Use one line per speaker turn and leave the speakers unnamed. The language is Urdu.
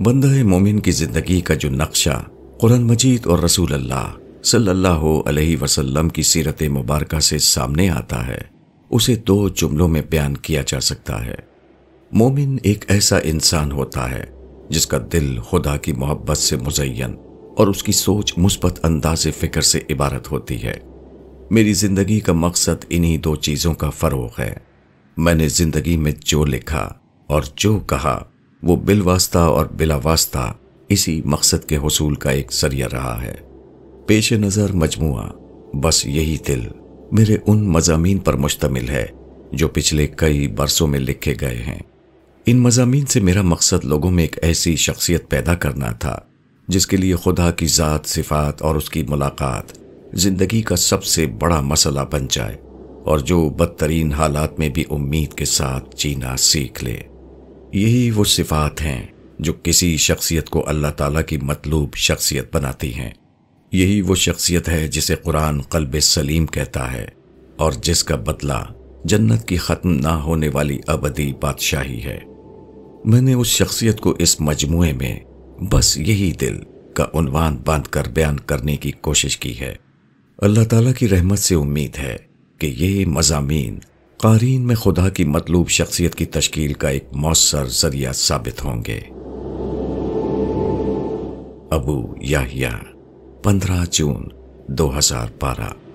بندہ مومن کی زندگی کا جو نقشہ قرآن مجید اور رسول اللہ صلی اللہ علیہ وسلم کی سیرت مبارکہ سے سامنے آتا ہے، اسے دو جملوں میں بیان کیا جا سکتا ہے۔ مومن ایک ایسا انسان ہوتا ہے جس کا دل خدا کی محبت سے مزین اور اس کی سوچ مثبت انداز فکر سے عبارت ہوتی ہے۔ میری زندگی کا مقصد انہی دو چیزوں کا فروغ ہے۔ میں نے زندگی میں جو لکھا اور جو کہا وہ بالواسطہ اور بلا واسطہ اسی مقصد کے حصول کا ایک ذریعہ رہا ہے۔ پیش نظر مجموعہ، بس یہی دل میرے ان مضامین پر مشتمل ہے جو پچھلے کئی برسوں میں لکھے گئے ہیں۔ ان مضامین سے میرا مقصد لوگوں میں ایک ایسی شخصیت پیدا کرنا تھا، جس کے لیے خدا کی ذات، صفات اور اس کی ملاقات زندگی کا سب سے بڑا مسئلہ بن جائے اور جو بدترین حالات میں بھی امید کے ساتھ جینا سیکھ لے۔ یہی وہ صفات ہیں جو کسی شخصیت کو اللہ تعالیٰ کی مطلوب شخصیت بناتی ہیں۔ یہی وہ شخصیت ہے جسے قرآن قلب سلیم کہتا ہے اور جس کا بدلہ جنت کی ختم نہ ہونے والی ابدی بادشاہی ہے۔ میں نے اس شخصیت کو اس مجموعے میں بس یہی دل کا عنوان باندھ کر بیان کرنے کی کوشش کی ہے۔ اللہ تعالیٰ کی رحمت سے امید ہے کہ یہ مضامین قارین میں خدا کی مطلوب شخصیت کی تشکیل کا ایک مؤثر ذریعہ ثابت ہوں گے۔ ابو یا پندرہ جون دو ہزار بارہ۔